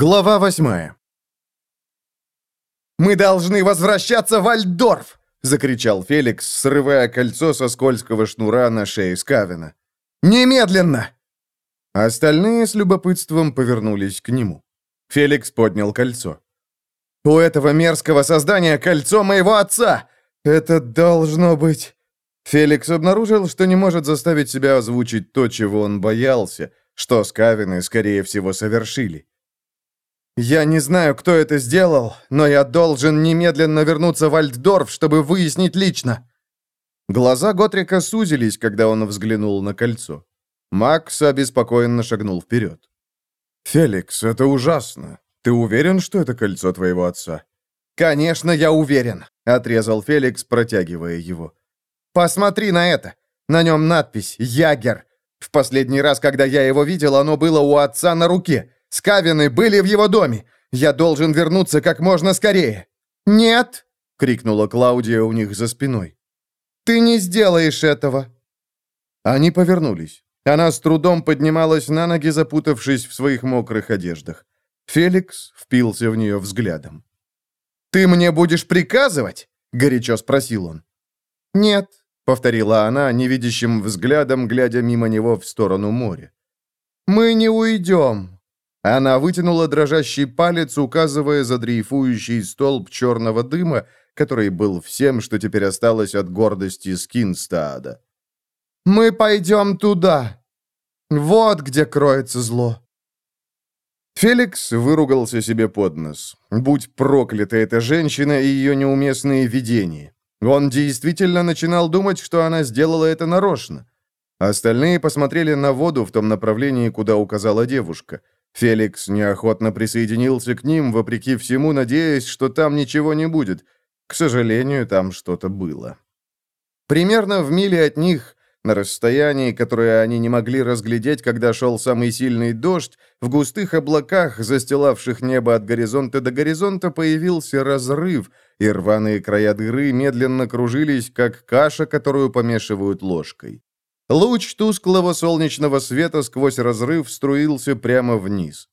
Глава восьмая. «Мы должны возвращаться в Альдорф!» — закричал Феликс, срывая кольцо со скользкого шнура на шее Скавина. «Немедленно!» Остальные с любопытством повернулись к нему. Феликс поднял кольцо. «У этого мерзкого создания кольцо моего отца! Это должно быть...» Феликс обнаружил, что не может заставить себя озвучить то, чего он боялся, что Скавины, скорее всего, совершили. Я не знаю, кто это сделал, но я должен немедленно вернуться в Альтдорф, чтобы выяснить лично». Глаза Готрика сузились, когда он взглянул на кольцо. Макс обеспокоенно шагнул вперед. «Феликс, это ужасно. Ты уверен, что это кольцо твоего отца?» «Конечно, я уверен», — отрезал Феликс, протягивая его. «Посмотри на это. На нем надпись «Ягер». В последний раз, когда я его видел, оно было у отца на руке. Скавины были в его доме. Я должен вернуться как можно скорее». «Нет!» — крикнула Клаудия у них за спиной. «Ты не сделаешь этого!» Они повернулись. Она с трудом поднималась на ноги, запутавшись в своих мокрых одеждах. Феликс впился в нее взглядом. «Ты мне будешь приказывать?» — горячо спросил он. «Нет», — повторила она, невидящим взглядом, глядя мимо него в сторону моря. «Мы не уйдем. Она вытянула дрожащий палец, указывая за дрейфующий столб черного дыма, который был всем, что теперь осталось от гордости Скинстаада. «Мы пойдем туда. Вот где кроется зло». Феликс выругался себе под нос. Будь проклята эта женщина и ее неуместные видения. Он действительно начинал думать, что она сделала это нарочно. Остальные посмотрели на воду в том направлении, куда указала девушка – Феликс неохотно присоединился к ним, вопреки всему, надеясь, что там ничего не будет. К сожалению, там что-то было. Примерно в миле от них, на расстоянии, которое они не могли разглядеть, когда шел самый сильный дождь, в густых облаках, застилавших небо от горизонта до горизонта, появился разрыв, и рваные края дыры медленно кружились, как каша, которую помешивают ложкой. Луч тусклого солнечного света сквозь разрыв струился прямо вниз.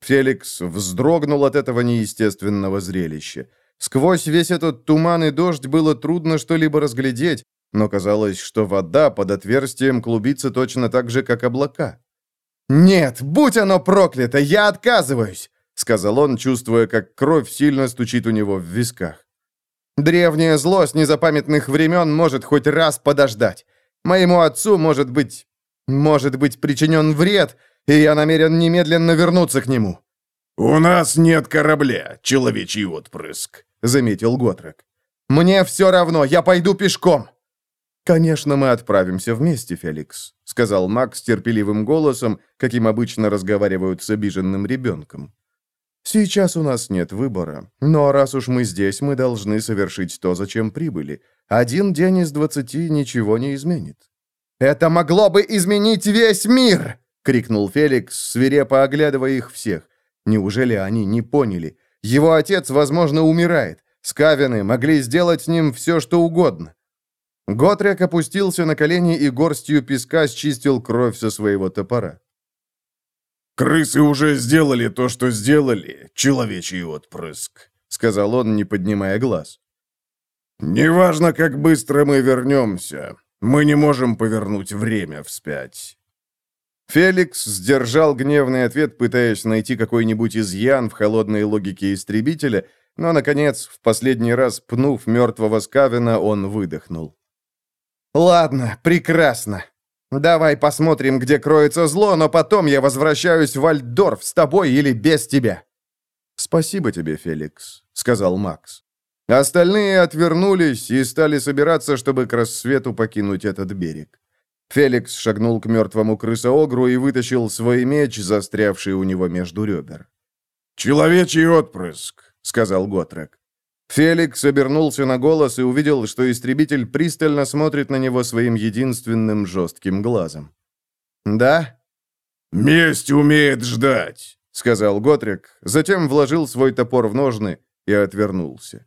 Феликс вздрогнул от этого неестественного зрелища. Сквозь весь этот туман и дождь было трудно что-либо разглядеть, но казалось, что вода под отверстием клубится точно так же, как облака. «Нет, будь оно проклято, я отказываюсь!» — сказал он, чувствуя, как кровь сильно стучит у него в висках. «Древнее зло с незапамятных времен может хоть раз подождать. Моему отцу, может быть, может быть причинен вред, и я намерен немедленно вернуться к нему». «У нас нет корабля, человечий отпрыск», — заметил Готрек. «Мне все равно, я пойду пешком». «Конечно, мы отправимся вместе, Феликс», — сказал Макс терпеливым голосом, каким обычно разговаривают с обиженным ребенком. «Сейчас у нас нет выбора, но раз уж мы здесь, мы должны совершить то, зачем прибыли. Один день из двадцати ничего не изменит». «Это могло бы изменить весь мир!» — крикнул Феликс, свирепо оглядывая их всех. Неужели они не поняли? Его отец, возможно, умирает. Скавины могли сделать с ним все, что угодно. Готрек опустился на колени и горстью песка счистил кровь со своего топора. «Крысы уже сделали то, что сделали, человечий отпрыск», — сказал он, не поднимая глаз. «Неважно, как быстро мы вернемся, мы не можем повернуть время вспять». Феликс сдержал гневный ответ, пытаясь найти какой-нибудь изъян в холодной логике истребителя, но, наконец, в последний раз, пнув мертвого Скавина, он выдохнул. «Ладно, прекрасно. Давай посмотрим, где кроется зло, но потом я возвращаюсь в Альдорф с тобой или без тебя». «Спасибо тебе, Феликс», — сказал Макс. Остальные отвернулись и стали собираться, чтобы к рассвету покинуть этот берег. Феликс шагнул к мертвому крысоогру и вытащил свой меч, застрявший у него между ребер. «Человечий отпрыск», — сказал Готрек. Феликс обернулся на голос и увидел, что истребитель пристально смотрит на него своим единственным жестким глазом. «Да?» «Месть умеет ждать», — сказал Готрик, затем вложил свой топор в ножны и отвернулся.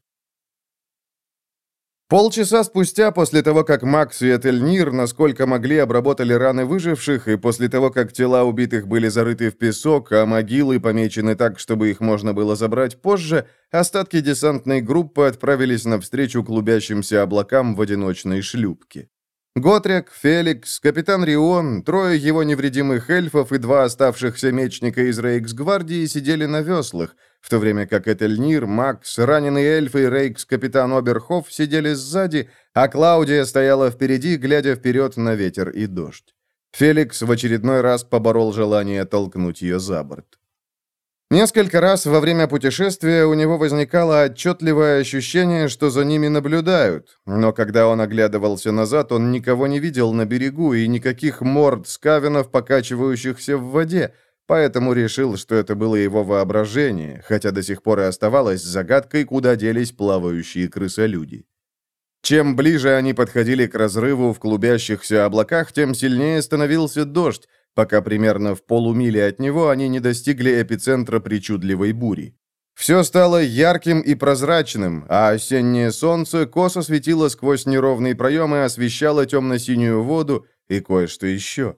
Полчаса спустя, после того, как Макс и Этельнир, насколько могли, обработали раны выживших, и после того, как тела убитых были зарыты в песок, а могилы помечены так, чтобы их можно было забрать позже, остатки десантной группы отправились навстречу клубящимся облакам в одиночной шлюпке. Готрек, Феликс, капитан Рион, трое его невредимых эльфов и два оставшихся мечника из Рейкс-гвардии сидели на веслах, в то время как Этельнир, Макс, раненый эльф и Рейкс-капитан Оберхоф сидели сзади, а Клаудия стояла впереди, глядя вперед на ветер и дождь. Феликс в очередной раз поборол желание толкнуть ее за борт. Несколько раз во время путешествия у него возникало отчетливое ощущение, что за ними наблюдают, но когда он оглядывался назад, он никого не видел на берегу и никаких морд скавинов, покачивающихся в воде, поэтому решил, что это было его воображение, хотя до сих пор и оставалось загадкой, куда делись плавающие крысолюди. Чем ближе они подходили к разрыву в клубящихся облаках, тем сильнее становился дождь, пока примерно в полумиле от него они не достигли эпицентра причудливой бури. Все стало ярким и прозрачным, а осеннее солнце косо светило сквозь неровные проемы освещало темно-синюю воду и кое-что еще.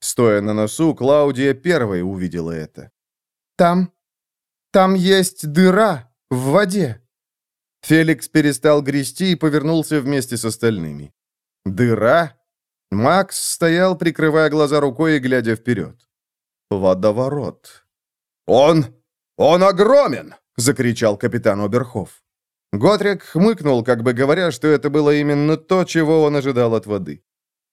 Стоя на носу, Клаудия первой увидела это. «Там... там есть дыра в воде». Феликс перестал грести и повернулся вместе с остальными. «Дыра? Макс стоял, прикрывая глаза рукой и глядя вперед. Водоворот. «Он... он огромен!» — закричал капитан Оберхоф. Готрик хмыкнул, как бы говоря, что это было именно то, чего он ожидал от воды.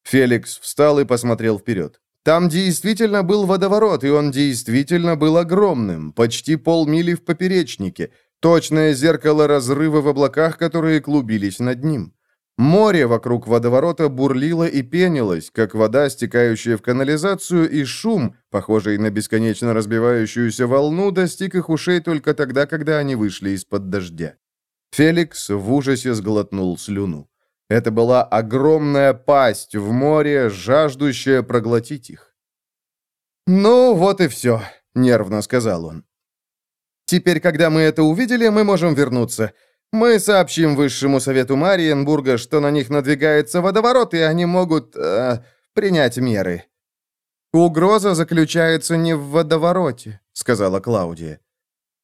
Феликс встал и посмотрел вперед. Там действительно был водоворот, и он действительно был огромным, почти полмили в поперечнике, точное зеркало разрыва в облаках, которые клубились над ним. Море вокруг водоворота бурлило и пенилось, как вода, стекающая в канализацию, и шум, похожий на бесконечно разбивающуюся волну, достиг их ушей только тогда, когда они вышли из-под дождя. Феликс в ужасе сглотнул слюну. Это была огромная пасть в море, жаждущая проглотить их. «Ну, вот и все», — нервно сказал он. «Теперь, когда мы это увидели, мы можем вернуться. Мы сообщим Высшему Совету Мариенбурга, что на них надвигается водоворот, и они могут э, принять меры». «Угроза заключается не в водовороте», — сказала Клаудия.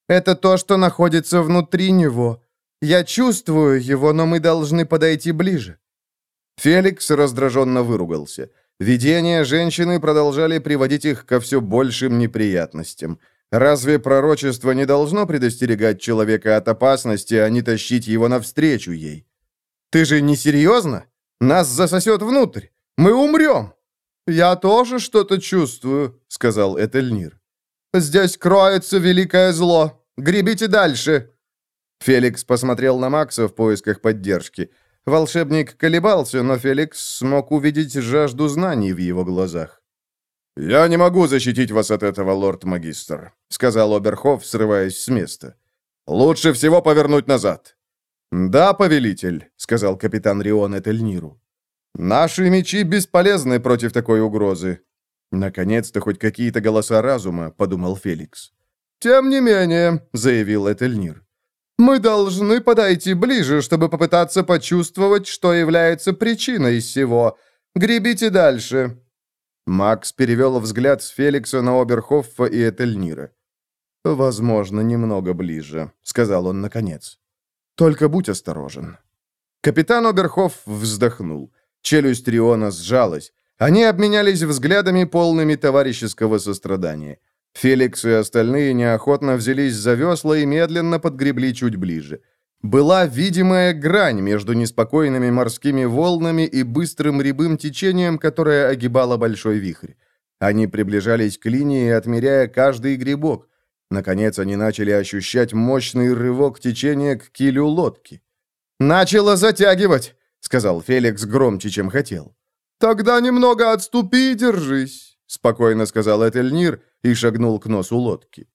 «Это то, что находится внутри него. Я чувствую его, но мы должны подойти ближе». Феликс раздраженно выругался. Видения женщины продолжали приводить их ко все большим неприятностям. Разве пророчество не должно предостерегать человека от опасности, а не тащить его навстречу ей? Ты же не серьезно? Нас засосет внутрь. Мы умрем. Я тоже что-то чувствую, сказал Этельнир. Здесь кроется великое зло. Гребите дальше. Феликс посмотрел на Макса в поисках поддержки. Волшебник колебался, но Феликс смог увидеть жажду знаний в его глазах. «Я не могу защитить вас от этого, лорд-магистр», — сказал Оберхоф, срываясь с места. «Лучше всего повернуть назад». «Да, повелитель», — сказал капитан Рион Этельниру. «Наши мечи бесполезны против такой угрозы». «Наконец-то хоть какие-то голоса разума», — подумал Феликс. «Тем не менее», — заявил Этельнир, «мы должны подойти ближе, чтобы попытаться почувствовать, что является причиной всего. Гребите дальше». Макс перевел взгляд с Феликса на Оберхоффа и Этельнира. «Возможно, немного ближе», — сказал он наконец. «Только будь осторожен». Капитан Оберхоф вздохнул. Челюсть Риона сжалась. Они обменялись взглядами, полными товарищеского сострадания. Феликс и остальные неохотно взялись за весла и медленно подгребли чуть ближе. Была видимая грань между неспокойными морскими волнами и быстрым рябым течением, которое огибало большой вихрь. Они приближались к линии, отмеряя каждый грибок. Наконец они начали ощущать мощный рывок течения к килю лодки. «Начало затягивать!» — сказал Феликс громче, чем хотел. «Тогда немного отступи и держись», — спокойно сказал Этельнир и шагнул к носу лодки.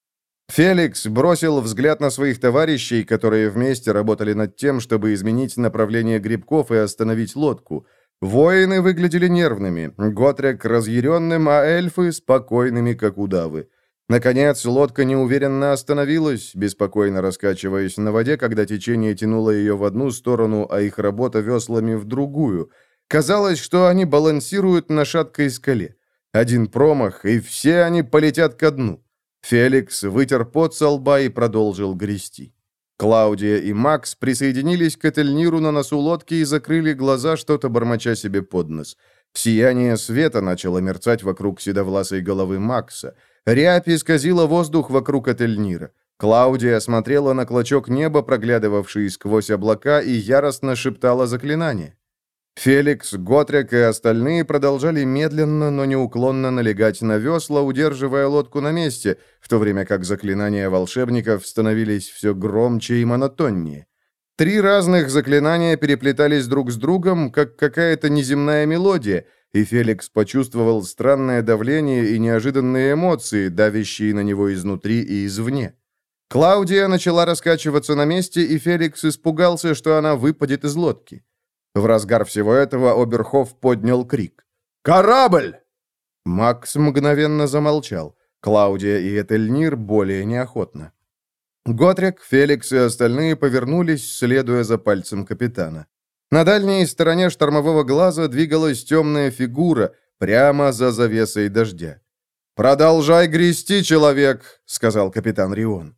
Феликс бросил взгляд на своих товарищей, которые вместе работали над тем, чтобы изменить направление грибков и остановить лодку. Воины выглядели нервными, Готрек разъяренным, а эльфы спокойными, как удавы. Наконец, лодка неуверенно остановилась, беспокойно раскачиваясь на воде, когда течение тянуло ее в одну сторону, а их работа веслами в другую. Казалось, что они балансируют на шаткой скале. Один промах, и все они полетят ко дну. Феликс вытер пот со лба и продолжил грести. Клаудия и Макс присоединились к Этельниру на носу лодки и закрыли глаза, что-то бормоча себе под нос. Сияние света начало мерцать вокруг седовласой головы Макса. Рябь исказила воздух вокруг Этельнира. Клаудия смотрела на клочок неба, проглядывавший сквозь облака, и яростно шептала заклинание. Феликс, Готрек и остальные продолжали медленно, но неуклонно налегать на весла, удерживая лодку на месте, в то время как заклинания волшебников становились все громче и монотоннее. Три разных заклинания переплетались друг с другом, как какая-то неземная мелодия, и Феликс почувствовал странное давление и неожиданные эмоции, давящие на него изнутри и извне. Клаудия начала раскачиваться на месте, и Феликс испугался, что она выпадет из лодки. В разгар всего этого Оберхоф поднял крик. «Корабль!» Макс мгновенно замолчал. Клаудия и Этельнир более неохотно. Готрик, Феликс и остальные повернулись, следуя за пальцем капитана. На дальней стороне штормового глаза двигалась темная фигура, прямо за завесой дождя. «Продолжай грести, человек!» — сказал капитан Рион.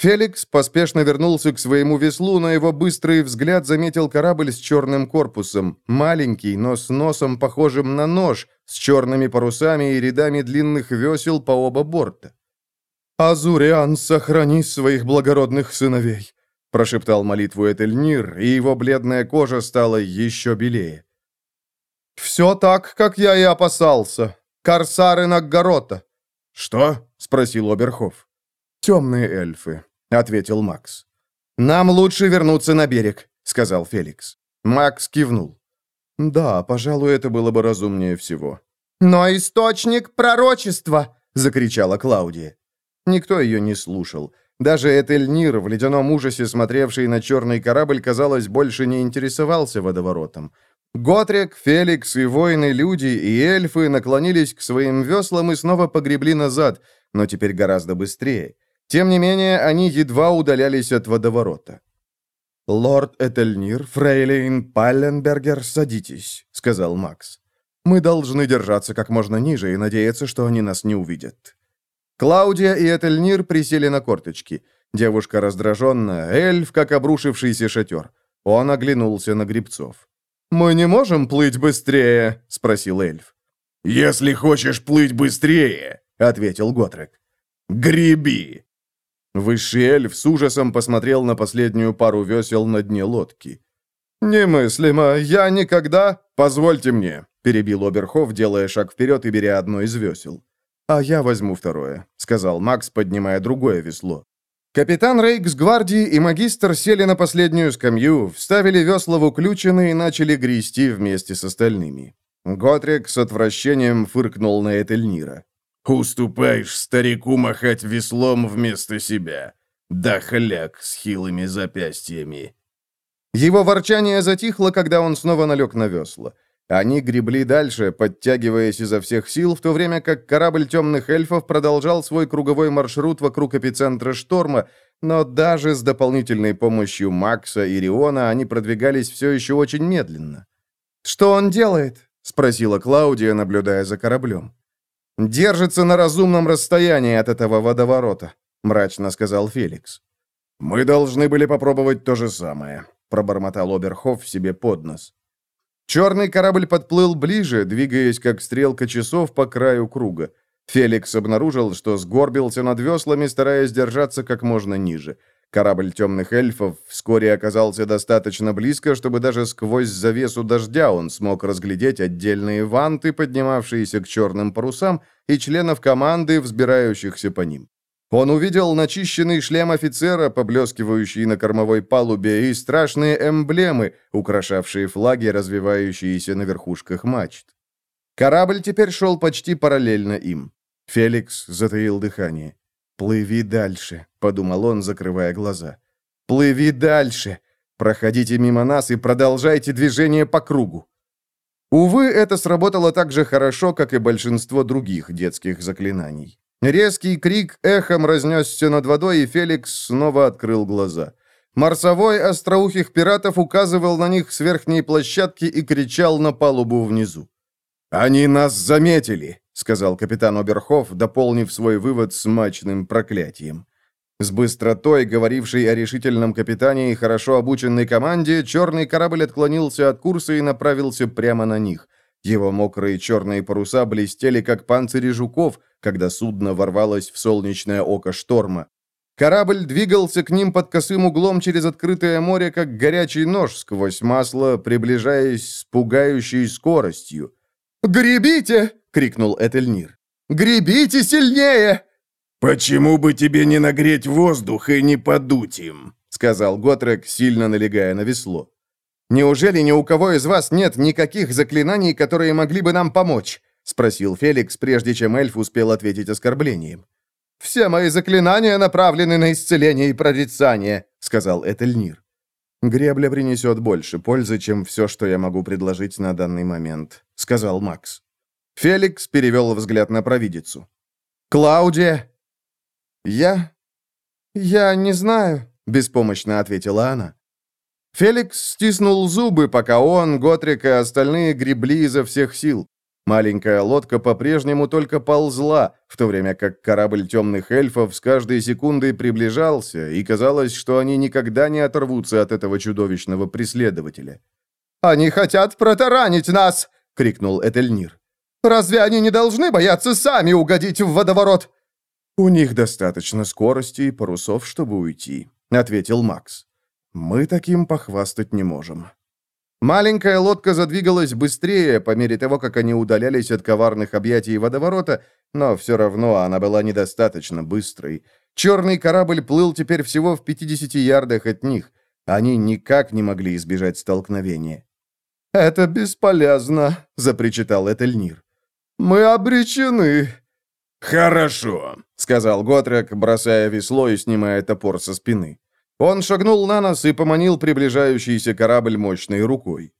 Феликс поспешно вернулся к своему веслу, но его быстрый взгляд заметил корабль с черным корпусом, маленький, но с носом, похожим на нож, с черными парусами и рядами длинных весел по оба борта. «Азуриан, сохрани своих благородных сыновей!» прошептал молитву Этельнир, и его бледная кожа стала еще белее. «Все так, как я и опасался. Корсары Наггорота». «Что?» — спросил Оберхоф. «Темные эльфы», — ответил Макс. «Нам лучше вернуться на берег», — сказал Феликс. Макс кивнул. «Да, пожалуй, это было бы разумнее всего». «Но источник пророчества!» — закричала Клаудия. Никто ее не слушал. Даже Этельнир, в ледяном ужасе смотревший на черный корабль, казалось, больше не интересовался водоворотом. Готрик, Феликс и воины-люди и эльфы наклонились к своим веслам и снова погребли назад, но теперь гораздо быстрее. Тем не менее, они едва удалялись от водоворота. «Лорд Этельнир, фрейлейн Палленбергер, садитесь», — сказал Макс. «Мы должны держаться как можно ниже и надеяться, что они нас не увидят». Клаудия и Этельнир присели на корточки. Девушка раздраженная, эльф, как обрушившийся шатер. Он оглянулся на грибцов. «Мы не можем плыть быстрее?» — спросил эльф. «Если хочешь плыть быстрее», — ответил Готрек, — «греби». Высший эльф с ужасом посмотрел на последнюю пару весел на дне лодки. «Немыслимо. Я никогда...» «Позвольте мне», — перебил Оберхов, делая шаг вперед и беря одно из весел. «А я возьму второе», — сказал Макс, поднимая другое весло. Капитан Рейкс гвардии и магистр сели на последнюю скамью, вставили весла в уключины и начали грести вместе с остальными. Готрик с отвращением фыркнул на Этельнира. Уступаешь старику махать веслом вместо себя. Да хляк с хилыми запястьями. Его ворчание затихло, когда он снова налег на весла. Они гребли дальше, подтягиваясь изо всех сил, в то время как корабль темных эльфов продолжал свой круговой маршрут вокруг эпицентра шторма, но даже с дополнительной помощью Макса и Риона они продвигались все еще очень медленно. «Что он делает?» — спросила Клаудия, наблюдая за кораблем. «Держится на разумном расстоянии от этого водоворота», — мрачно сказал Феликс. «Мы должны были попробовать то же самое», — пробормотал Оберхоф себе под нос. Черный корабль подплыл ближе, двигаясь как стрелка часов по краю круга. Феликс обнаружил, что сгорбился над веслами, стараясь держаться как можно ниже. Корабль темных эльфов вскоре оказался достаточно близко, чтобы даже сквозь завесу дождя он смог разглядеть отдельные ванты, поднимавшиеся к черным парусам, и членов команды, взбирающихся по ним. Он увидел начищенный шлем офицера, поблескивающий на кормовой палубе, и страшные эмблемы, украшавшие флаги, развивающиеся на верхушках мачт. Корабль теперь шел почти параллельно им. Феликс затаил дыхание. «Плыви дальше», — подумал он, закрывая глаза. «Плыви дальше! Проходите мимо нас и продолжайте движение по кругу!» Увы, это сработало так же хорошо, как и большинство других детских заклинаний. Резкий крик эхом разнесся над водой, и Феликс снова открыл глаза. Марсовой остроухих пиратов указывал на них с верхней площадки и кричал на палубу внизу. «Они нас заметили!» — сказал капитан Оберхоф, дополнив свой вывод смачным проклятием. С быстротой, говорившей о решительном капитане и хорошо обученной команде, черный корабль отклонился от курса и направился прямо на них. Его мокрые черные паруса блестели, как панцири жуков, когда судно ворвалось в солнечное око шторма. Корабль двигался к ним под косым углом через открытое море, как горячий нож сквозь масло, приближаясь с пугающей скоростью. «Гребите!» — крикнул Этельнир. «Гребите сильнее!» «Почему бы тебе не нагреть воздух и не подуть им?» — сказал Готрек, сильно налегая на весло. «Неужели ни у кого из вас нет никаких заклинаний, которые могли бы нам помочь?» — спросил Феликс, прежде чем эльф успел ответить оскорблением. «Все мои заклинания направлены на исцеление и прорицание», — сказал Этельнир. «Гребля принесет больше пользы, чем все, что я могу предложить на данный момент», — сказал Макс. Феликс перевел взгляд на провидицу. «Клаудия!» «Я... я не знаю», — беспомощно ответила она. Феликс стиснул зубы, пока он, Готрик и остальные гребли изо всех сил. Маленькая лодка по-прежнему только ползла, в то время как корабль темных эльфов с каждой секундой приближался, и казалось, что они никогда не оторвутся от этого чудовищного преследователя. «Они хотят протаранить нас!» — крикнул Этельнир. «Разве они не должны бояться сами угодить в водоворот?» «У них достаточно скорости и парусов, чтобы уйти», — ответил Макс. «Мы таким похвастать не можем». Маленькая лодка задвигалась быстрее по мере того, как они удалялись от коварных объятий водоворота, но все равно она была недостаточно быстрой. Черный корабль плыл теперь всего в 50 ярдах от них. Они никак не могли избежать столкновения. «Это бесполезно», — запричитал Этельнир. «Мы обречены». «Хорошо», — сказал Готрек, бросая весло и снимая топор со спины. Он шагнул на нас и поманил приближающийся корабль мощной рукой.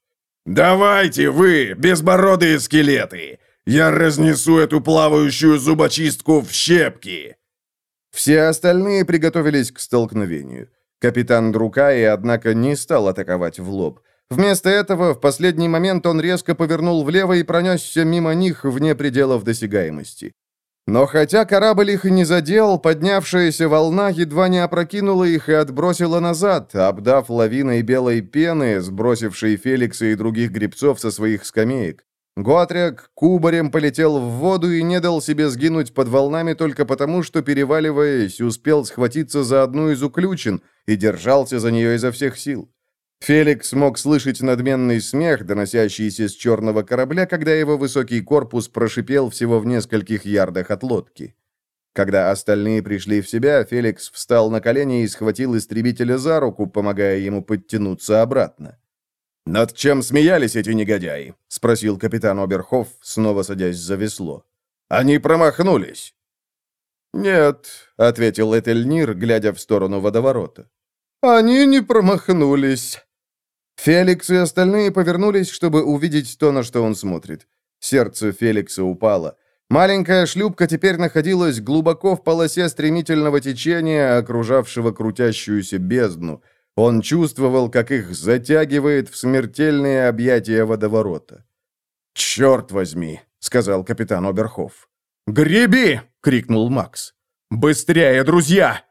«Давайте вы, безбородые скелеты! Я разнесу эту плавающую зубочистку в щепки!» Все остальные приготовились к столкновению. Капитан Друкаи, однако, не стал атаковать в лоб. Вместо этого, в последний момент он резко повернул влево и пронесся мимо них вне пределов досягаемости. Но хотя корабль их и не задел, поднявшаяся волна едва не опрокинула их и отбросила назад, обдав лавиной белой пены, сбросившей Феликса и других гребцов со своих скамеек. Готряк кубарем полетел в воду и не дал себе сгинуть под волнами только потому, что, переваливаясь, успел схватиться за одну из уключен и держался за нее изо всех сил. Феликс мог слышать надменный смех, доносящийся с черного корабля, когда его высокий корпус прошипел всего в нескольких ярдах от лодки. Когда остальные пришли в себя, Феликс встал на колени и схватил истребителя за руку, помогая ему подтянуться обратно. «Над чем смеялись эти негодяи?» — спросил капитан Оберхоф, снова садясь за весло. «Они промахнулись». «Нет», — ответил Этельнир, глядя в сторону водоворота. «Они не промахнулись». Феликс и остальные повернулись, чтобы увидеть то, на что он смотрит. Сердце Феликса упало. Маленькая шлюпка теперь находилась глубоко в полосе стремительного течения, окружавшего крутящуюся бездну. Он чувствовал, как их затягивает в смертельные объятия водоворота. «Черт возьми!» — сказал капитан Оберхоф. «Греби!» — крикнул Макс. «Быстрее, друзья!»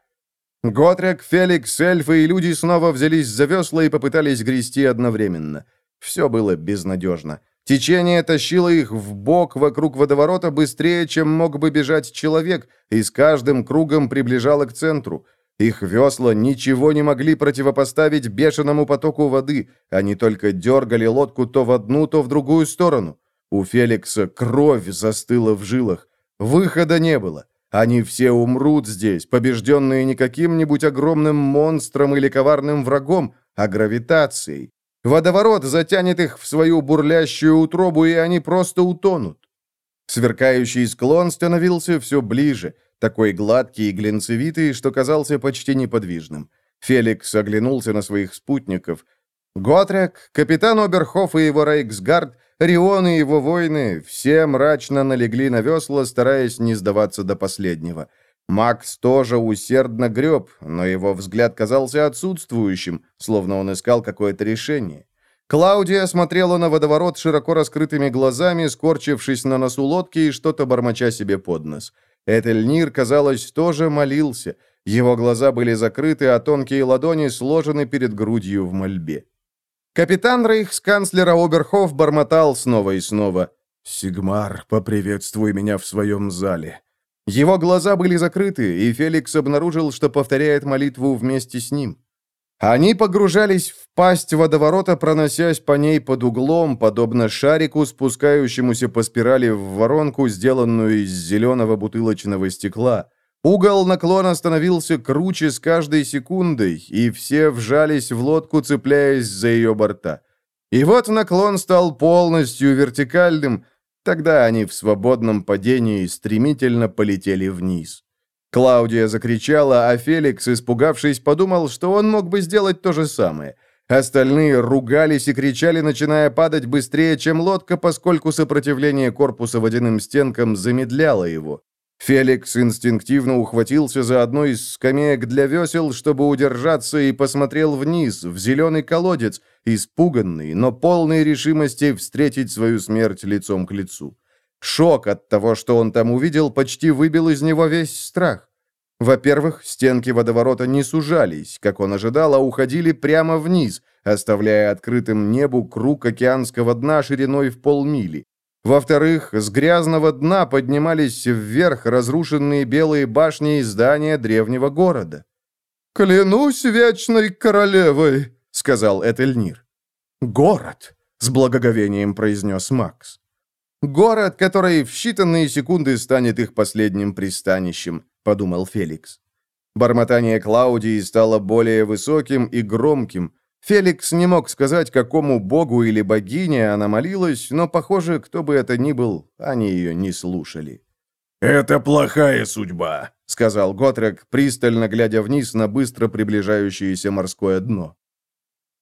Готрек, Феликс, эльфы и люди снова взялись за весла и попытались грести одновременно. Все было безнадежно. Течение тащило их в бок вокруг водоворота быстрее, чем мог бы бежать человек, и с каждым кругом приближало к центру. Их весла ничего не могли противопоставить бешеному потоку воды, они только дергали лодку то в одну, то в другую сторону. У Феликса кровь застыла в жилах. Выхода не было. Они все умрут здесь, побежденные не каким-нибудь огромным монстром или коварным врагом, а гравитацией. Водоворот затянет их в свою бурлящую утробу, и они просто утонут. Сверкающий склон становился все ближе, такой гладкий и глинцевитый, что казался почти неподвижным. Феликс оглянулся на своих спутников. Готрек, капитан Оберхоф и его Рейксгард Рион и его воины все мрачно налегли на весла, стараясь не сдаваться до последнего. Макс тоже усердно греб, но его взгляд казался отсутствующим, словно он искал какое-то решение. Клаудия смотрела на водоворот широко раскрытыми глазами, скорчившись на носу лодки и что-то бормоча себе под нос. Этельнир, казалось, тоже молился. Его глаза были закрыты, а тонкие ладони сложены перед грудью в мольбе. Капитан рейхсканцлера Оберхоф бормотал снова и снова. «Сигмар, поприветствуй меня в своем зале». Его глаза были закрыты, и Феликс обнаружил, что повторяет молитву вместе с ним. Они погружались в пасть водоворота, проносясь по ней под углом, подобно шарику, спускающемуся по спирали в воронку, сделанную из зеленого бутылочного стекла. Угол наклона становился круче с каждой секундой, и все вжались в лодку, цепляясь за ее борта. И вот наклон стал полностью вертикальным, тогда они в свободном падении стремительно полетели вниз. Клаудия закричала, а Феликс, испугавшись, подумал, что он мог бы сделать то же самое. Остальные ругались и кричали, начиная падать быстрее, чем лодка, поскольку сопротивление корпуса водяным стенкам замедляло его. Феликс инстинктивно ухватился за одну из скамеек для весел, чтобы удержаться, и посмотрел вниз, в зеленый колодец, испуганный, но полный решимости встретить свою смерть лицом к лицу. Шок от того, что он там увидел, почти выбил из него весь страх. Во-первых, стенки водоворота не сужались, как он ожидал, а уходили прямо вниз, оставляя открытым небу круг океанского дна шириной в полмили. Во-вторых, с грязного дна поднимались вверх разрушенные белые башни и здания древнего города. «Клянусь вечной королевой», — сказал Этельнир. «Город», — с благоговением произнес Макс. «Город, который в считанные секунды станет их последним пристанищем», — подумал Феликс. Бормотание Клаудии стало более высоким и громким, Феликс не мог сказать, какому богу или богине она молилась, но, похоже, кто бы это ни был, они ее не слушали. «Это плохая судьба», — сказал Готрек, пристально глядя вниз на быстро приближающееся морское дно.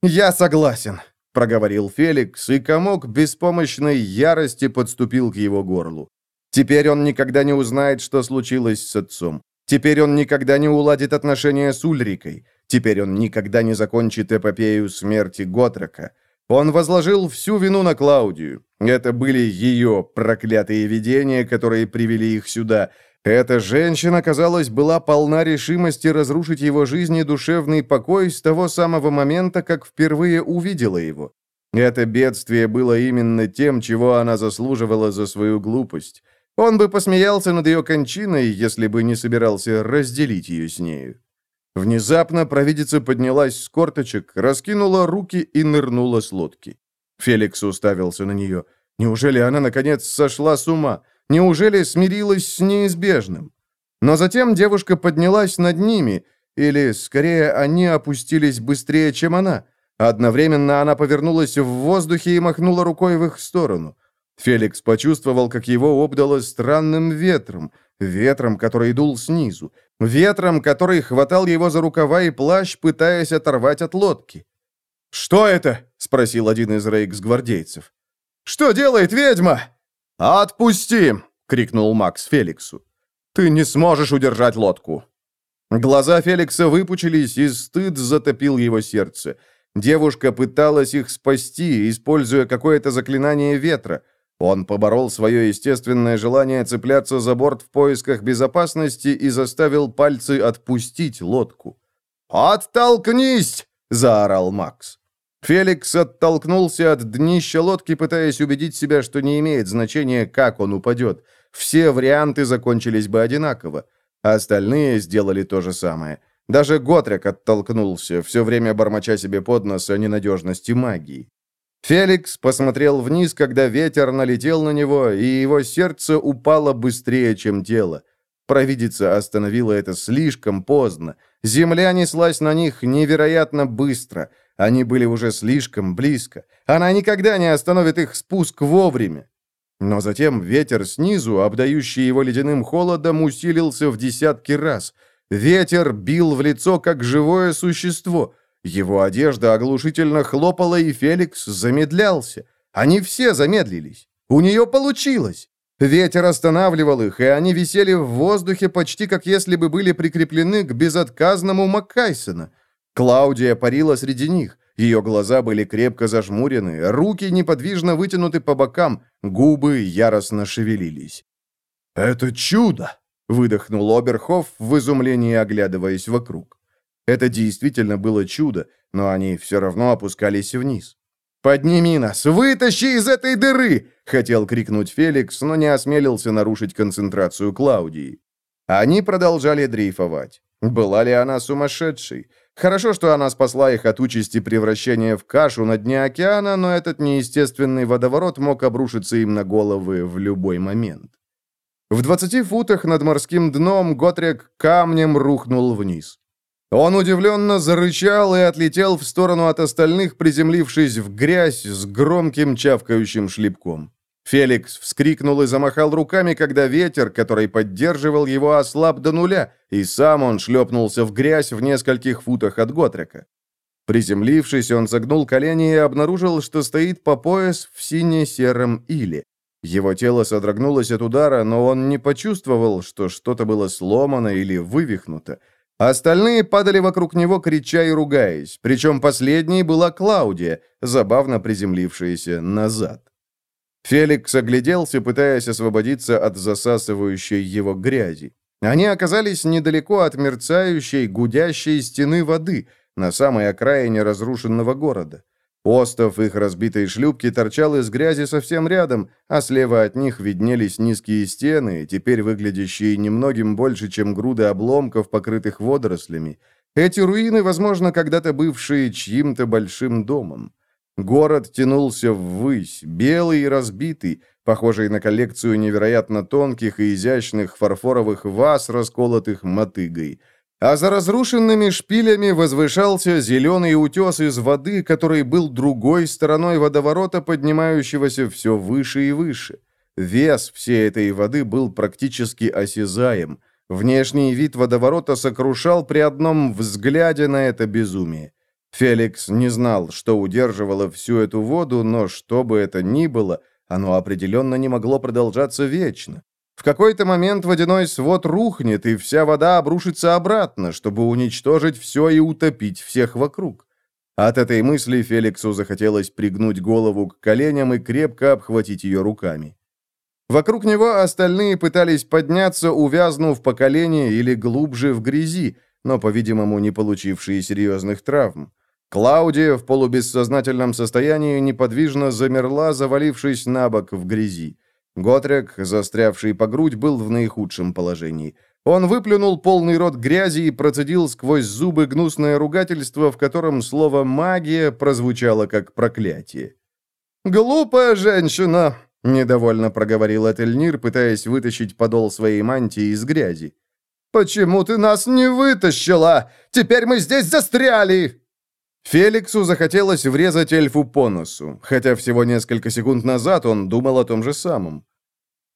«Я согласен», — проговорил Феликс, и комок беспомощной ярости подступил к его горлу. Теперь он никогда не узнает, что случилось с отцом. Теперь он никогда не уладит отношения с Ульрикой. Теперь он никогда не закончит эпопею смерти Готрека. Он возложил всю вину на Клаудию. Это были ее проклятые видения, которые привели их сюда. Эта женщина, казалось, была полна решимости разрушить его жизнь и душевный покой с того самого момента, как впервые увидела его. Это бедствие было именно тем, чего она заслуживала за свою глупость. Он бы посмеялся над ее кончиной, если бы не собирался разделить ее с нею. Внезапно провидица поднялась с корточек, раскинула руки и нырнула с лодки. Феликс уставился на нее. Неужели она, наконец, сошла с ума? Неужели смирилась с неизбежным? Но затем девушка поднялась над ними, или, скорее, они опустились быстрее, чем она. Одновременно она повернулась в воздухе и махнула рукой в их сторону. Феликс почувствовал, как его обдало странным ветром, ветром, который дул снизу, ветром, который хватал его за рукава и плащ, пытаясь оторвать от лодки. «Что это?» — спросил один из рейкс-гвардейцев. «Что делает ведьма?» «Отпусти!» — крикнул Макс Феликсу. «Ты не сможешь удержать лодку!» Глаза Феликса выпучились, и стыд затопил его сердце. Девушка пыталась их спасти, используя какое-то заклинание ветра — он поборол свое естественное желание цепляться за борт в поисках безопасности и заставил пальцы отпустить лодку. «Оттолкнись!» — заорал Макс. Феликс оттолкнулся от днища лодки, пытаясь убедить себя, что не имеет значения, как он упадет. Все варианты закончились бы одинаково. Остальные сделали то же самое. Даже Готрек оттолкнулся, все время бормоча себе под нос о ненадежности магии. Феликс посмотрел вниз, когда ветер налетел на него, и его сердце упало быстрее, чем тело. Провидица остановила это слишком поздно. Земля неслась на них невероятно быстро. Они были уже слишком близко. Она никогда не остановит их спуск вовремя. Но затем ветер снизу, обдающий его ледяным холодом, усилился в десятки раз. Ветер бил в лицо, как живое существо — его одежда оглушительно хлопала, и Феликс замедлялся. Они все замедлились. У нее получилось. Ветер останавливал их, и они висели в воздухе почти как если бы были прикреплены к безотказному Маккайсона. Клаудия парила среди них. Ее глаза были крепко зажмурены, руки неподвижно вытянуты по бокам, губы яростно шевелились. «Это чудо!» — выдохнул Оберхоф в изумлении, оглядываясь вокруг. Это действительно было чудо, но они все равно опускались вниз. «Подними нас! Вытащи из этой дыры!» — хотел крикнуть Феликс, но не осмелился нарушить концентрацию Клаудии. Они продолжали дрейфовать. Была ли она сумасшедшей? Хорошо, что она спасла их от участи превращения в кашу на дне океана, но этот неестественный водоворот мог обрушиться им на головы в любой момент. В 20 футах над морским дном Готрек камнем рухнул вниз. Он удивленно зарычал и отлетел в сторону от остальных, приземлившись в грязь с громким чавкающим шлепком. Феликс вскрикнул и замахал руками, когда ветер, который поддерживал его, ослаб до нуля, и сам он шлепнулся в грязь в нескольких футах от Готрека. Приземлившись, он загнул колени и обнаружил, что стоит по пояс в сине-сером иле. Его тело содрогнулось от удара, но он не почувствовал, что что-то было сломано или вывихнуто. Остальные падали вокруг него, крича и ругаясь, причем последней была Клаудия, забавно приземлившаяся назад. Феликс огляделся, пытаясь освободиться от засасывающей его грязи. Они оказались недалеко от мерцающей, гудящей стены воды, на самой окраине разрушенного города. Остов их разбитой шлюпки торчал из грязи совсем рядом, а слева от них виднелись низкие стены, теперь выглядящие немногим больше, чем груды обломков, покрытых водорослями. Эти руины, возможно, когда-то бывшие чьим-то большим домом. Город тянулся ввысь, белый и разбитый, похожий на коллекцию невероятно тонких и изящных фарфоровых ваз, расколотых мотыгой – а за разрушенными шпилями возвышался зеленый утес из воды, который был другой стороной водоворота, поднимающегося все выше и выше. Вес всей этой воды был практически осязаем. Внешний вид водоворота сокрушал при одном взгляде на это безумие. Феликс не знал, что удерживало всю эту воду, но что бы это ни было, оно определенно не могло продолжаться вечно. В какой-то момент водяной свод рухнет, и вся вода обрушится обратно, чтобы уничтожить все и утопить всех вокруг. От этой мысли Феликсу захотелось пригнуть голову к коленям и крепко обхватить ее руками. Вокруг него остальные пытались подняться, увязнув по колени или глубже в грязи, но, по-видимому, не получившие серьезных травм. Клаудия в полубессознательном состоянии неподвижно замерла, завалившись на бок в грязи. Готрек, застрявший по грудь, был в наихудшем положении. Он выплюнул полный рот грязи и процедил сквозь зубы гнусное ругательство, в котором слово «магия» прозвучало как проклятие. «Глупая женщина!» — недовольно проговорил Этельнир, пытаясь вытащить подол своей мантии из грязи. «Почему ты нас не вытащила? Теперь мы здесь застряли!» Феликсу захотелось врезать эльфу по носу, хотя всего несколько секунд назад он думал о том же самом.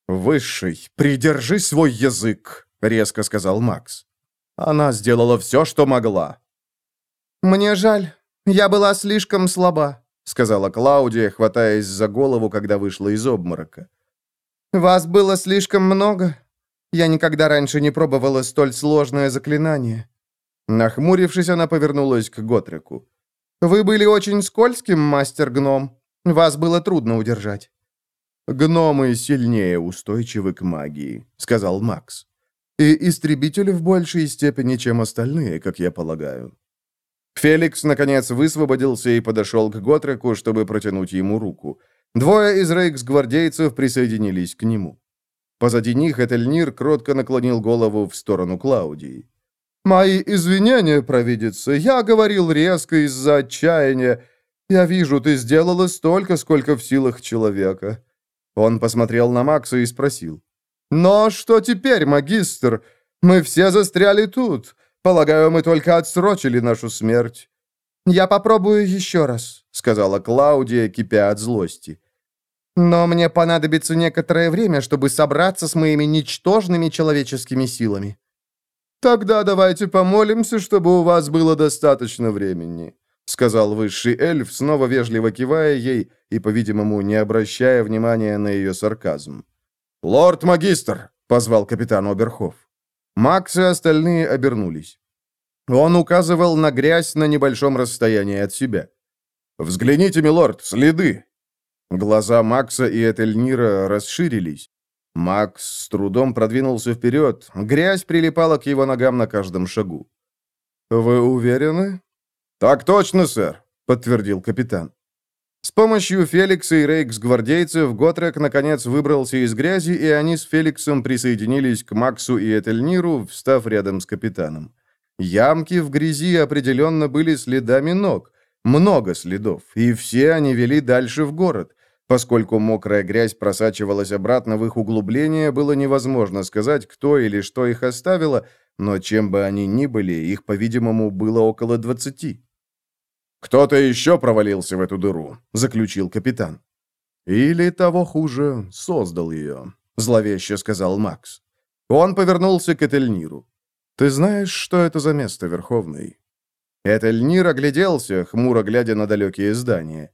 «Высший, придержи свой язык», — резко сказал Макс. «Она сделала все, что могла». «Мне жаль, я была слишком слаба», — сказала Клаудия, хватаясь за голову, когда вышла из обморока. «Вас было слишком много. Я никогда раньше не пробовала столь сложное заклинание». Нахмурившись, она повернулась к Готреку. «Вы были очень скользким, мастер-гном. Вас было трудно удержать». «Гномы сильнее устойчивы к магии», — сказал Макс. «И истребители в большей степени, чем остальные, как я полагаю». Феликс, наконец, высвободился и подошел к Готреку, чтобы протянуть ему руку. Двое из рейкс-гвардейцев присоединились к нему. Позади них Этельнир кротко наклонил голову в сторону Клаудии. «Мои извинения, провидица, я говорил резко из-за отчаяния. Я вижу, ты сделала столько, сколько в силах человека». Он посмотрел на Макса и спросил. «Но что теперь, магистр? Мы все застряли тут. Полагаю, мы только отсрочили нашу смерть». «Я попробую еще раз», — сказала Клаудия, кипя от злости. «Но мне понадобится некоторое время, чтобы собраться с моими ничтожными человеческими силами». «Тогда давайте помолимся, чтобы у вас было достаточно времени», — сказал высший эльф, снова вежливо кивая ей и, по-видимому, не обращая внимания на ее сарказм. «Лорд-магистр!» — позвал капитан Оберхоф. Макс и остальные обернулись. Он указывал на грязь на небольшом расстоянии от себя. «Взгляните, милорд, следы!» Глаза Макса и Этельнира расширились. Макс с трудом продвинулся вперед. Грязь прилипала к его ногам на каждом шагу. «Вы уверены?» «Так точно, сэр», — подтвердил капитан. С помощью Феликса и рейкс-гвардейцев Готрек наконец выбрался из грязи, и они с Феликсом присоединились к Максу и Этельниру, встав рядом с капитаном. Ямки в грязи определенно были следами ног. Много следов, и все они вели дальше в город. Поскольку мокрая грязь просачивалась обратно в их углубление, было невозможно сказать, кто или что их оставило, но чем бы они ни были, их, по-видимому, было около двадцати. «Кто-то еще провалился в эту дыру», — заключил капитан. «Или, того хуже, создал ее», — зловеще сказал Макс. Он повернулся к Этельниру. «Ты знаешь, что это за место, Верховный?» Этельнир огляделся, хмуро глядя на далекие здания.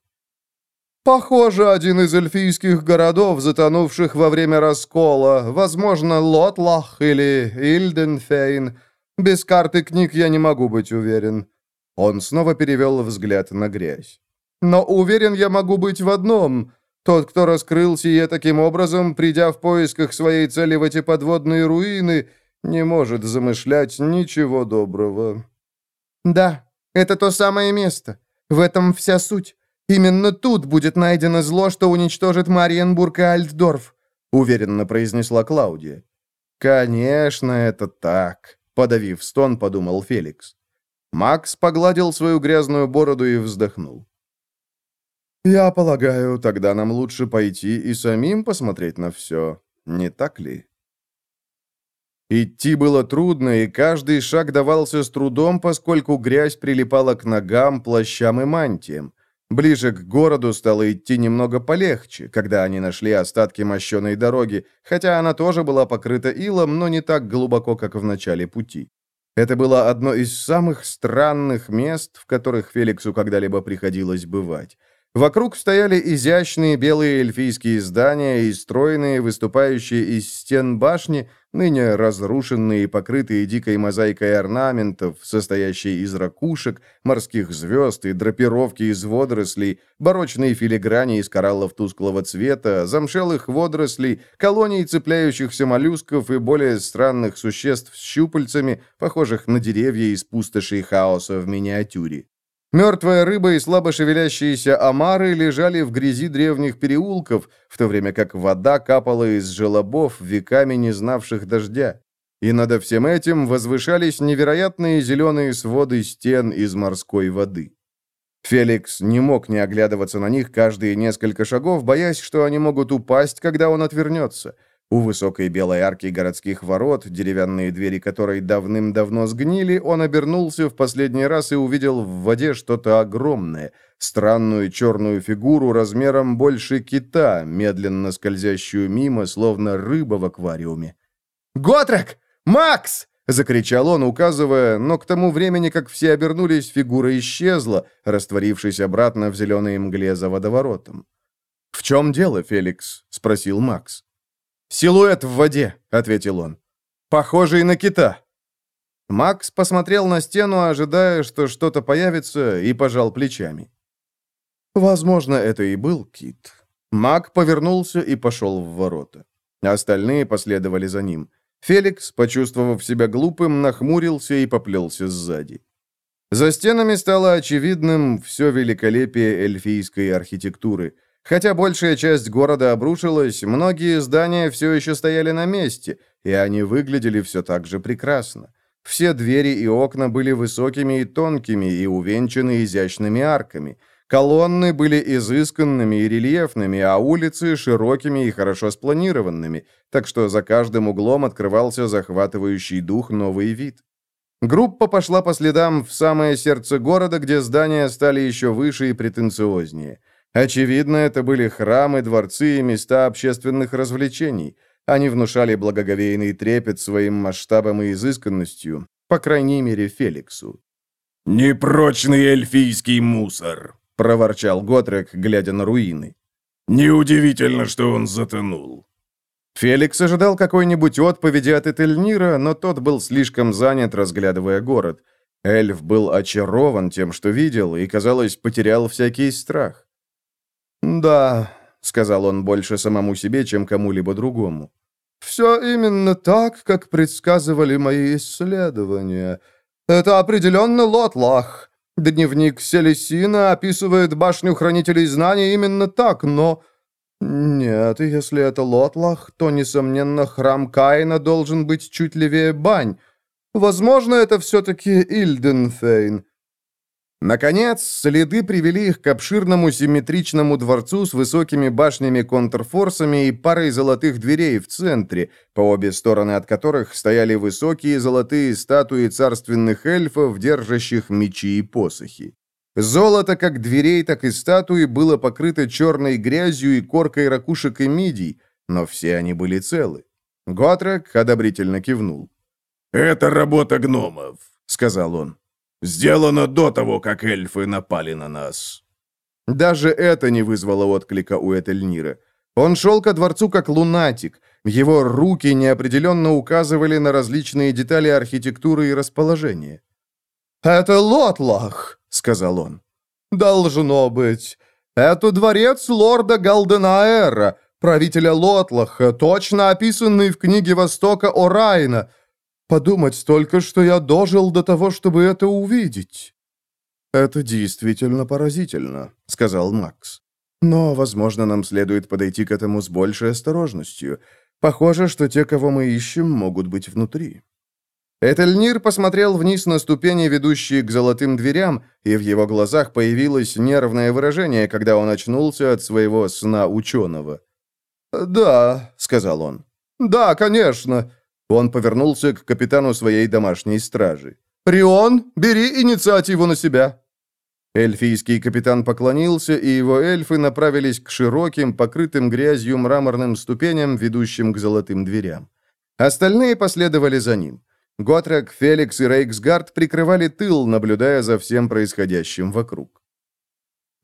Похоже, один из эльфийских городов, затонувших во время раскола. Возможно, Лотлах или Ильденфейн. Без карты книг я не могу быть уверен. Он снова перевел взгляд на грязь. Но уверен я могу быть в одном. Тот, кто раскрыл сие таким образом, придя в поисках своей цели в эти подводные руины, не может замышлять ничего доброго. Да, это то самое место. В этом вся суть. Именно тут будет найдено зло, что уничтожит Мариенбург и Альтдорф», — уверенно произнесла Клаудия. «Конечно, это так», — подавив стон, подумал Феликс. Макс погладил свою грязную бороду и вздохнул. «Я полагаю, тогда нам лучше пойти и самим посмотреть на все, не так ли?» Идти было трудно, и каждый шаг давался с трудом, поскольку грязь прилипала к ногам, плащам и мантиям. Ближе к городу стало идти немного полегче, когда они нашли остатки мощеной дороги, хотя она тоже была покрыта илом, но не так глубоко, как в начале пути. Это было одно из самых странных мест, в которых Феликсу когда-либо приходилось бывать. Вокруг стояли изящные белые эльфийские здания и стройные, выступающие из стен башни, ныне разрушенные и покрытые дикой мозаикой орнаментов, состоящей из ракушек, морских звезд и драпировки из водорослей, барочной филиграни из кораллов тусклого цвета, замшелых водорослей, колоний цепляющихся моллюсков и более странных существ с щупальцами, похожих на деревья из пустоши хаоса в миниатюре. Мертвая рыба и слабо шевелящиеся омары лежали в грязи древних переулков, в то время как вода капала из желобов, веками не знавших дождя. И над всем этим возвышались невероятные зеленые своды стен из морской воды. Феликс не мог не оглядываться на них каждые несколько шагов, боясь, что они могут упасть, когда он отвернется – у высокой белой арки городских ворот, деревянные двери которой давным-давно сгнили, он обернулся в последний раз и увидел в воде что-то огромное, странную черную фигуру размером больше кита, медленно скользящую мимо, словно рыба в аквариуме. «Готрек! Макс!» — закричал он, указывая, но к тому времени, как все обернулись, фигура исчезла, растворившись обратно в зеленой мгле за водоворотом. «В чем дело, Феликс?» — спросил Макс. «Силуэт в воде», — ответил он. «Похожий на кита». Макс посмотрел на стену, ожидая, что что-то появится, и пожал плечами. Возможно, это и был кит. Мак повернулся и пошел в ворота. Остальные последовали за ним. Феликс, почувствовав себя глупым, нахмурился и поплелся сзади. За стенами стало очевидным все великолепие эльфийской архитектуры — Хотя большая часть города обрушилась, многие здания все еще стояли на месте, и они выглядели все так же прекрасно. Все двери и окна были высокими и тонкими и увенчаны изящными арками. Колонны были изысканными и рельефными, а улицы широкими и хорошо спланированными, так что за каждым углом открывался захватывающий дух новый вид. Группа пошла по следам в самое сердце города, где здания стали еще выше и претенциознее. Очевидно, это были храмы, дворцы и места общественных развлечений. Они внушали благоговейный трепет своим масштабом и изысканностью, по крайней мере, Феликсу. «Непрочный эльфийский мусор», — проворчал Готрек, глядя на руины. «Неудивительно, что он затонул». Феликс ожидал какой-нибудь отповеди от Этельнира, но тот был слишком занят, разглядывая город. Эльф был очарован тем, что видел, и, казалось, потерял всякий страх. «Да», — сказал он больше самому себе, чем кому-либо другому. «Все именно так, как предсказывали мои исследования. Это определенно Лотлах. Дневник Селесина описывает башню Хранителей Знаний именно так, но...» «Нет, если это Лотлах, то, несомненно, храм Каина должен быть чуть левее бань. Возможно, это все-таки Ильденфейн. Наконец, следы привели их к обширному симметричному дворцу с высокими башнями-контрфорсами и парой золотых дверей в центре, по обе стороны от которых стояли высокие золотые статуи царственных эльфов, держащих мечи и посохи. Золото как дверей, так и статуи было покрыто черной грязью и коркой ракушек и мидий, но все они были целы. Готрек одобрительно кивнул. «Это работа гномов», — сказал он. Сделано до того, как эльфы напали на нас». Даже это не вызвало отклика у Этельнира. Он шел ко дворцу как лунатик. Его руки неопределенно указывали на различные детали архитектуры и расположения. «Это Лотлах», — сказал он. «Должно быть. Это дворец лорда Галденаэра, правителя Лотлаха, точно описанный в книге Востока Орайна, Подумать только, что я дожил до того, чтобы это увидеть». «Это действительно поразительно», — сказал Макс. «Но, возможно, нам следует подойти к этому с большей осторожностью. Похоже, что те, кого мы ищем, могут быть внутри». Этельнир посмотрел вниз на ступени, ведущие к золотым дверям, и в его глазах появилось нервное выражение, когда он очнулся от своего сна ученого. «Да», — сказал он. «Да, конечно. Он повернулся к капитану своей домашней стражи. «Рион, бери инициативу на себя!» Эльфийский капитан поклонился, и его эльфы направились к широким, покрытым грязью мраморным ступеням, ведущим к золотым дверям. Остальные последовали за ним. Готрек, Феликс и Рейксгард прикрывали тыл, наблюдая за всем происходящим вокруг.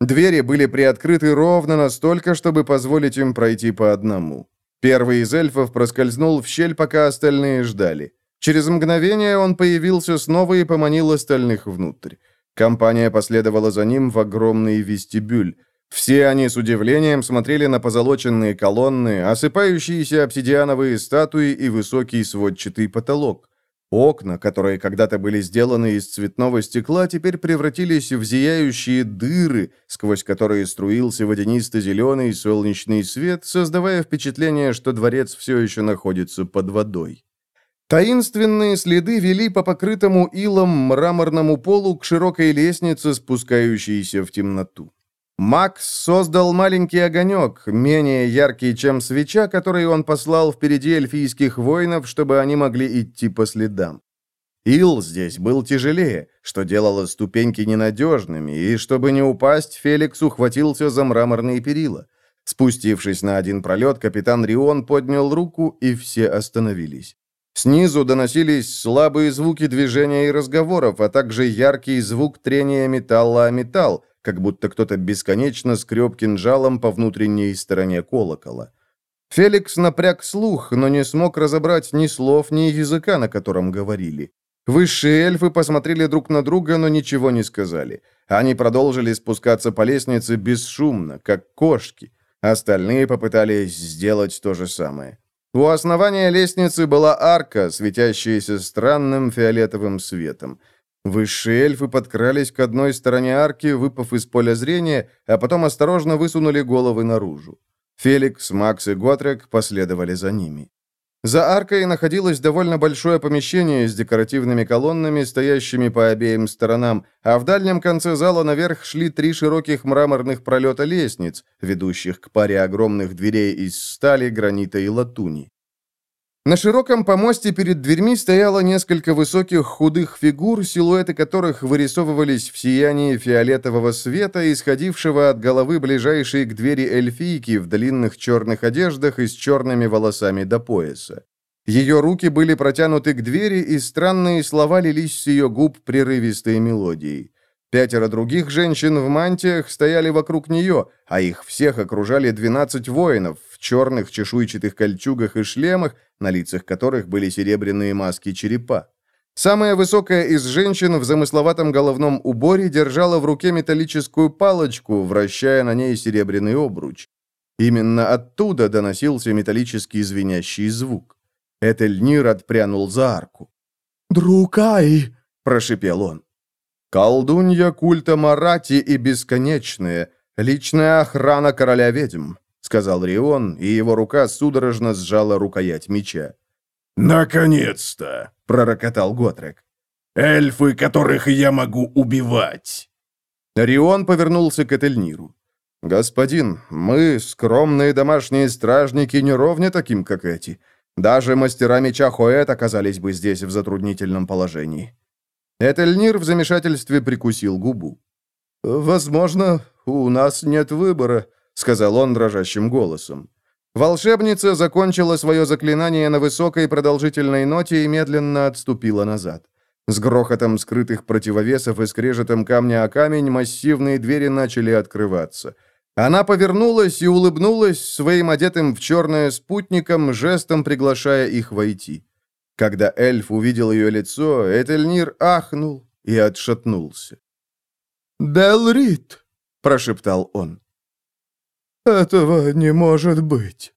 Двери были приоткрыты ровно настолько, чтобы позволить им пройти по одному. Первый из эльфов проскользнул в щель, пока остальные ждали. Через мгновение он появился снова и поманил остальных внутрь. Компания последовала за ним в огромный вестибюль. Все они с удивлением смотрели на позолоченные колонны, осыпающиеся обсидиановые статуи и высокий сводчатый потолок. Окна, которые когда-то были сделаны из цветного стекла, теперь превратились в зияющие дыры, сквозь которые струился водянисто-зеленый солнечный свет, создавая впечатление, что дворец все еще находится под водой. Таинственные следы вели по покрытому илом мраморному полу к широкой лестнице, спускающейся в темноту. Макс создал маленький огонек, менее яркий, чем свеча, который он послал впереди эльфийских воинов, чтобы они могли идти по следам. Ил здесь был тяжелее, что делало ступеньки ненадежными, и чтобы не упасть, Феликс ухватился за мраморные перила. Спустившись на один пролет, капитан Рион поднял руку, и все остановились. Снизу доносились слабые звуки движения и разговоров, а также яркий звук трения металла о металл, как будто кто-то бесконечно скреб кинжалом по внутренней стороне колокола. Феликс напряг слух, но не смог разобрать ни слов, ни языка, на котором говорили. Высшие эльфы посмотрели друг на друга, но ничего не сказали. Они продолжили спускаться по лестнице бесшумно, как кошки. Остальные попытались сделать то же самое. У основания лестницы была арка, светящаяся странным фиолетовым светом. Высшие эльфы подкрались к одной стороне арки, выпав из поля зрения, а потом осторожно высунули головы наружу. Феликс, Макс и Готрек последовали за ними. За аркой находилось довольно большое помещение с декоративными колоннами, стоящими по обеим сторонам, а в дальнем конце зала наверх шли три широких мраморных пролета лестниц, ведущих к паре огромных дверей из стали, гранита и латуни. На широком помосте перед дверьми стояло несколько высоких худых фигур, силуэты которых вырисовывались в сиянии фиолетового света, исходившего от головы ближайшей к двери эльфийки в длинных черных одеждах и с черными волосами до пояса. Ее руки были протянуты к двери, и странные слова лились с ее губ прерывистой мелодией. Пятеро других женщин в мантиях стояли вокруг нее, а их всех окружали двенадцать воинов в черных чешуйчатых кольчугах и шлемах, на лицах которых были серебряные маски черепа. Самая высокая из женщин в замысловатом головном уборе держала в руке металлическую палочку, вращая на ней серебряный обруч. Именно оттуда доносился металлический звенящий звук. Этельнир отпрянул за арку. «Друкай!» – прошипел он. «Колдунья культа Марати и Бесконечная, личная охрана короля ведьм», — сказал Рион, и его рука судорожно сжала рукоять меча. «Наконец-то!» — пророкотал Готрек. «Эльфы, которых я могу убивать!» Рион повернулся к Этельниру. «Господин, мы, скромные домашние стражники, не ровня таким, как эти. Даже мастера меча Хоэт оказались бы здесь в затруднительном положении». Этельнир в замешательстве прикусил губу. «Возможно, у нас нет выбора», — сказал он дрожащим голосом. Волшебница закончила свое заклинание на высокой продолжительной ноте и медленно отступила назад. С грохотом скрытых противовесов и скрежетом камня о камень массивные двери начали открываться. Она повернулась и улыбнулась своим одетым в черное спутником, жестом приглашая их войти. Когда эльф увидел ее лицо, Этельнир ахнул и отшатнулся. «Делрит!» — прошептал он. «Этого не может быть».